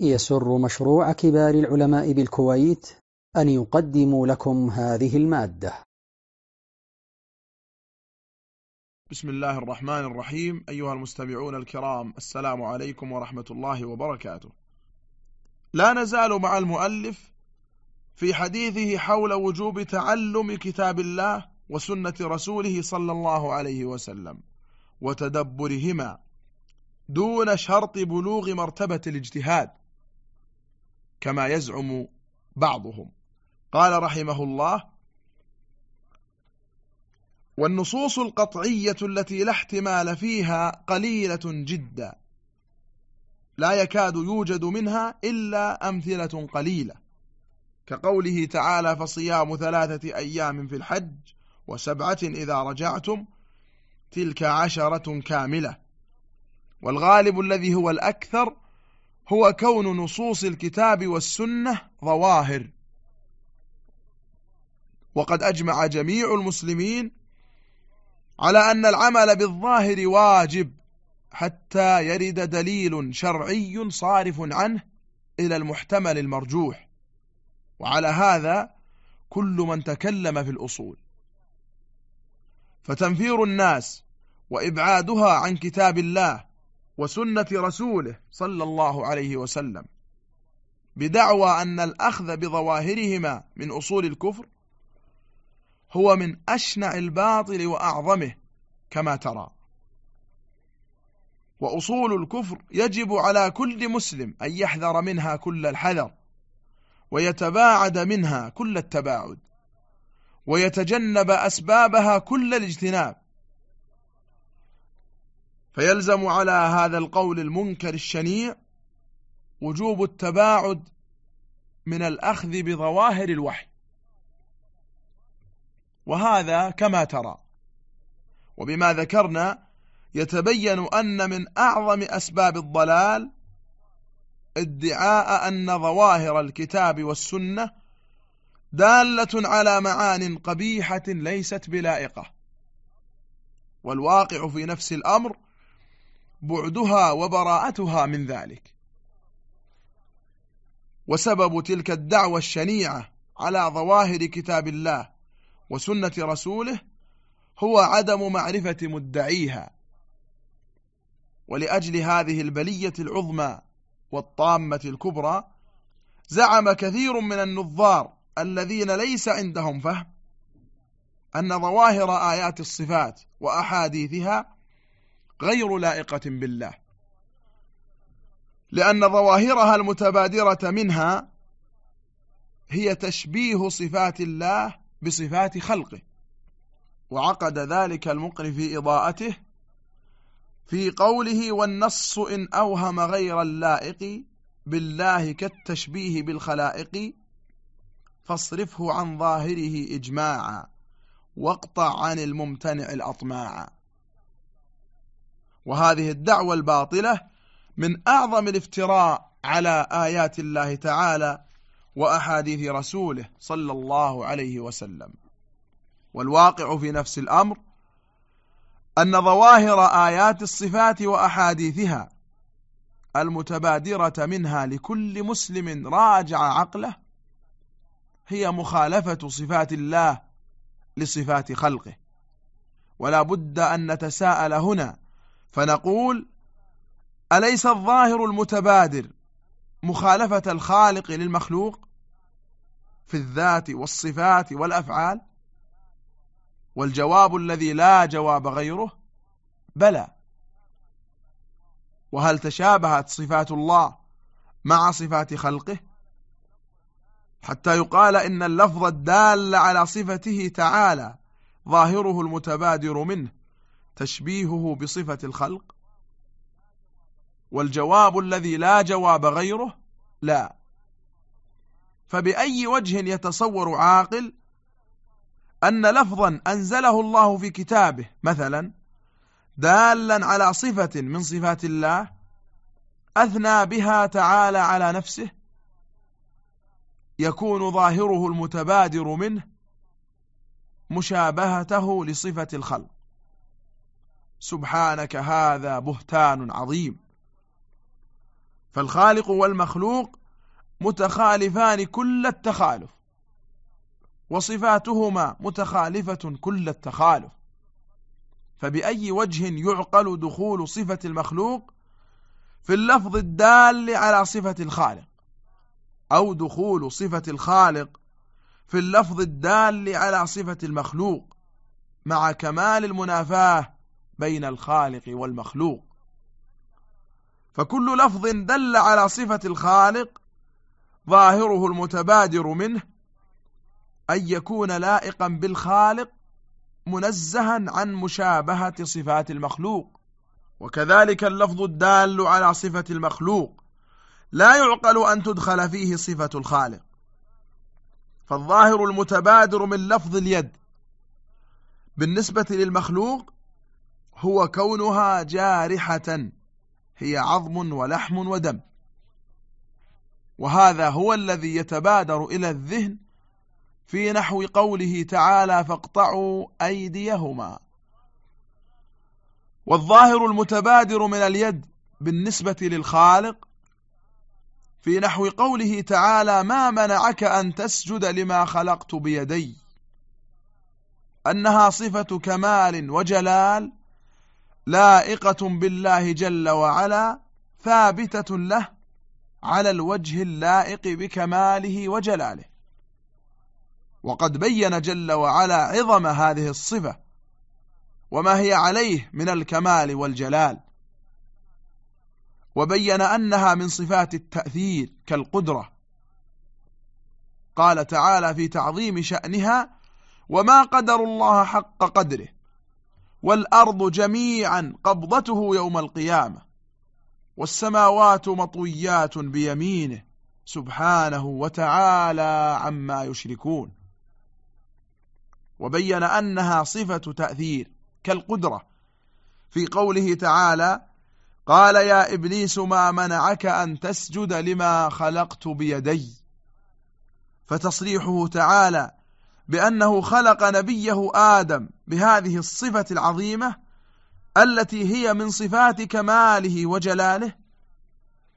يسر مشروع كبار العلماء بالكويت أن يقدم لكم هذه المادة. بسم الله الرحمن الرحيم. أيها المستمعون الكرام السلام عليكم ورحمة الله وبركاته. لا نزال مع المؤلف في حديثه حول وجوب تعلم كتاب الله وسنة رسوله صلى الله عليه وسلم وتدبرهما دون شرط بلوغ مرتبة الاجتهاد. كما يزعم بعضهم. قال رحمه الله والنصوص القطعية التي لا احتمال فيها قليلة جدا لا يكاد يوجد منها إلا أمثلة قليلة. كقوله تعالى فصيام ثلاثة أيام في الحج وسبعة إذا رجعتم تلك عشرة كاملة. والغالب الذي هو الأكثر هو كون نصوص الكتاب والسنة ظواهر. وقد أجمع جميع المسلمين على أن العمل بالظاهر واجب حتى يرد دليل شرعي صارف عنه إلى المحتمل المرجوح. وعلى هذا كل من تكلم في الأصول. فتنفير الناس وإبعادها عن كتاب الله وسنة رسوله صلى الله عليه وسلم بدعوى أن الأخذ بظواهرهما من أصول الكفر هو من أشنع الباطل وأعظمه كما ترى. وأصول الكفر يجب على كل مسلم أن يحذر منها كل الحذر ويتباعد منها كل التباعد ويتجنب أسبابها كل الاجتناب فيلزم على هذا القول المنكر الشنيع وجوب التباعد من الأخذ بظواهر الوحي. وهذا كما ترى. وبما ذكرنا يتبين أن من أعظم أسباب الضلال ادعاء أن ظواهر الكتاب والسنة دالة على معان قبيحة ليست بلائقة. والواقع في نفس الأمر بعدها وبراءتها من ذلك. وسبب تلك الدعوة الشنيعة على ظواهر كتاب الله وسنة رسوله هو عدم معرفة مدعيها ولأجل هذه البلية العظمى والطامة الكبرى زعم كثير من النظار الذين ليس عندهم فهم أن ظواهر آيات الصفات وأحاديثها غير لائقة بالله. لأن ظواهرها المتبادرة منها هي تشبيه صفات الله بصفات خلقه وعقد ذلك المقر في إضاءته في قوله والنص إن أوهم غير اللائق بالله كالتشبيه بالخلائق فاصرفه عن ظاهره إجماعا واقطع عن الممتنع الأطماعا وهذه الدعوة الباطلة من أعظم الافتراء على آيات الله تعالى وأحاديث رسوله صلى الله عليه وسلم. والواقع في نفس الأمر أن ظواهر آيات الصفات وأحاديثها المتبادرة منها لكل مسلم راجع عقله هي مخالفة صفات الله لصفات خلقه. ولا بد أن نتساءل هنا فنقول أليس الظاهر المتبادر مخالفة الخالق للمخلوق في الذات والصفات والأفعال؟ والجواب الذي لا جواب غيره بلى. وهل تشابهت صفات الله مع صفات خلقه؟ حتى يقال إن اللفظ الدال على صفته تعالى ظاهره المتبادر منه. تشبيهه بصفة الخلق والجواب الذي لا جواب غيره لا. فبأي وجه يتصور عاقل أن لفظا أنزله الله في كتابه مثلا دالا على صفة من صفات الله أثنى بها تعالى على نفسه يكون ظاهره المتبادر منه مشابهته لصفة الخلق. سبحانك هذا بهتان عظيم. فالخالق والمخلوق متخالفان كل التخالف وصفاتهما متخالفة كل التخالف. فبأي وجه يعقل دخول صفة المخلوق؟ في اللفظ الدال على صفة الخالق أو دخول صفة الخالق في اللفظ الدال على صفة المخلوق مع كمال المنافاة بين الخالق والمخلوق. فكل لفظ دل على صفة الخالق ظاهره المتبادر منه أن يكون لائقا بالخالق منزها عن مشابهة صفات المخلوق. وكذلك اللفظ الدال على صفة المخلوق لا يعقل أن تدخل فيه صفة الخالق. فالظاهر المتبادر من لفظ اليد. بالنسبة للمخلوق هو كونها جارحة هي عظم ولحم ودم. وهذا هو الذي يتبادر إلى الذهن في نحو قوله تعالى فاقطعوا أيديهما والظاهر المتبادر من اليد بالنسبة للخالق في نحو قوله تعالى ما منعك أن تسجد لما خلقت بيدي أنها صفة كمال وجلال لائقة بالله جل وعلا ثابتة له على الوجه اللائق بكماله وجلاله. وقد بين جل وعلا عظم هذه الصفة وما هي عليه من الكمال والجلال. وبين أنها من صفات التأثير كالقدرة. قال تعالى في تعظيم شأنها وما قدر الله حق قدره والأرض جميعا قبضته يوم القيامة والسماوات مطويات بيمينه سبحانه وتعالى عما يشركون. وبين أنها صفة تأثير كالقدرة. في قوله تعالى قال يا إبليس ما منعك أن تسجد لما خلقت بيدي؟ فتصريحه تعالى بأنه خلق نبيه آدم بهذه الصفة العظيمة التي هي من صفات كماله وجلاله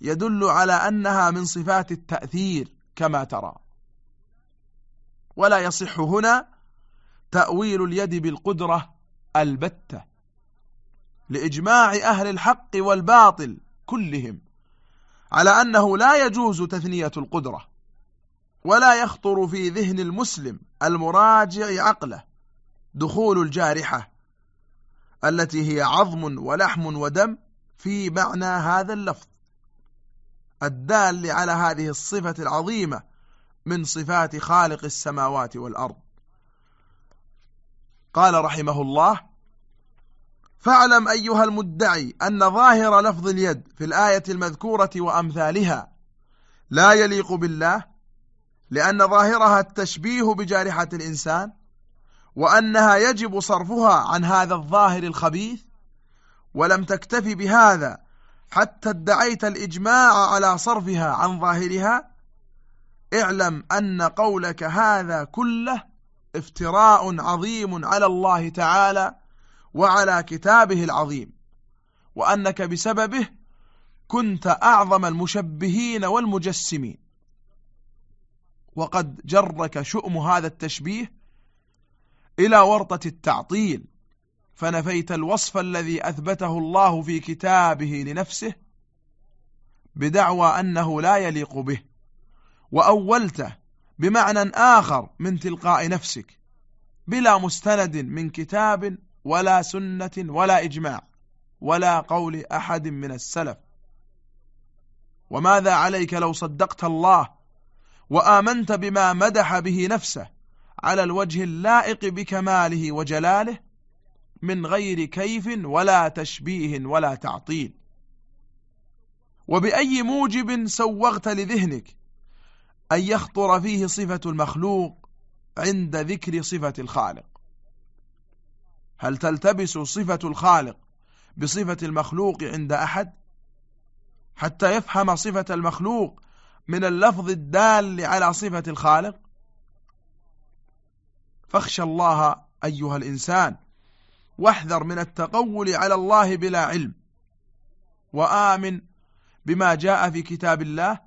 يدل على أنها من صفات التأثير كما ترى. ولا يصح هنا تأويل اليد بالقدرة البتة لإجماع أهل الحق والباطل كلهم على أنه لا يجوز تثنية القدرة. ولا يخطر في ذهن المسلم المراجع عقله دخول الجارحة التي هي عظم ولحم ودم في معنى هذا اللفظ الدال على هذه الصفة العظيمة من صفات خالق السماوات والأرض. قال رحمه الله فاعلم أيها المدعي أن ظاهر لفظ اليد في الآية المذكورة وأمثالها لا يليق بالله لأن ظاهرها التشبيه بجارحة الإنسان وأنها يجب صرفها عن هذا الظاهر الخبيث ولم تكتفي بهذا حتى ادعيت الإجماع على صرفها عن ظاهرها. اعلم أن قولك هذا كله افتراء عظيم على الله تعالى وعلى كتابه العظيم وأنك بسببه كنت أعظم المشبهين والمجسمين. وقد جرك شؤم هذا التشبيه إلى ورطة التعطيل فنفيت الوصف الذي أثبته الله في كتابه لنفسه بدعوى أنه لا يليق به وأولته بمعنى آخر من تلقاء نفسك بلا مستند من كتاب ولا سنة ولا إجماع ولا قول أحد من السلف. وماذا عليك لو صدقت الله وآمنت بما مدح به نفسه على الوجه اللائق بكماله وجلاله من غير كيف ولا تشبيه ولا تعطيل. وبأي موجب سوغت لذهنك أن يخطر فيه صفة المخلوق عند ذكر صفة الخالق؟ هل تلتبس صفة الخالق بصفة المخلوق عند أحد؟ حتى يفهم صفة المخلوق من اللفظ الدال على صفة الخالق. فاخشى الله أيها الإنسان واحذر من التقول على الله بلا علم وآمن بما جاء في كتاب الله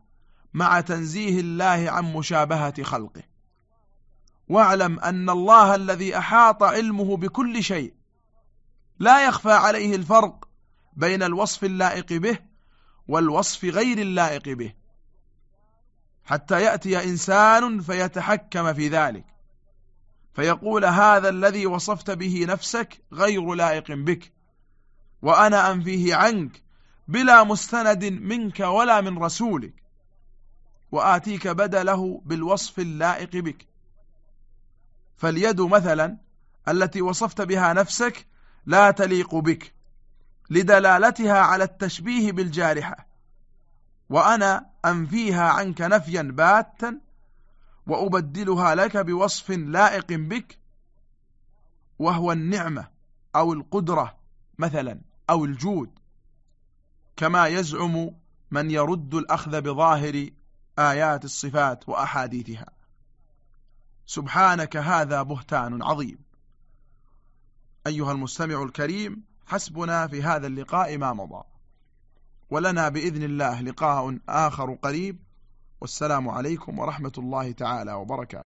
مع تنزيه الله عن مشابهة خلقه. واعلم أن الله الذي أحاط علمه بكل شيء لا يخفى عليه الفرق بين الوصف اللائق به والوصف غير اللائق به. حتى يأتي إنسان فيتحكم في ذلك. فيقول هذا الذي وصفت به نفسك غير لائق بك وأنا أنفيه عنك بلا مستند منك ولا من رسولك وآتيك بدله بالوصف اللائق بك. فاليد مثلا التي وصفت بها نفسك لا تليق بك لدلالتها على التشبيه بالجارحة. وأنا أنفيها عنك نفيا باتا وأبدلها لك بوصف لائق بك وهو النعمة أو القدرة مثلا أو الجود. كما يزعم من يرد الأخذ بظاهر آيات الصفات وأحاديثها. سبحانك هذا بهتان عظيم. أيها المستمع الكريم حسبنا في هذا اللقاء ما مضى. ولنا بإذن الله لقاء آخر قريب والسلام عليكم ورحمة الله تعالى وبركاته.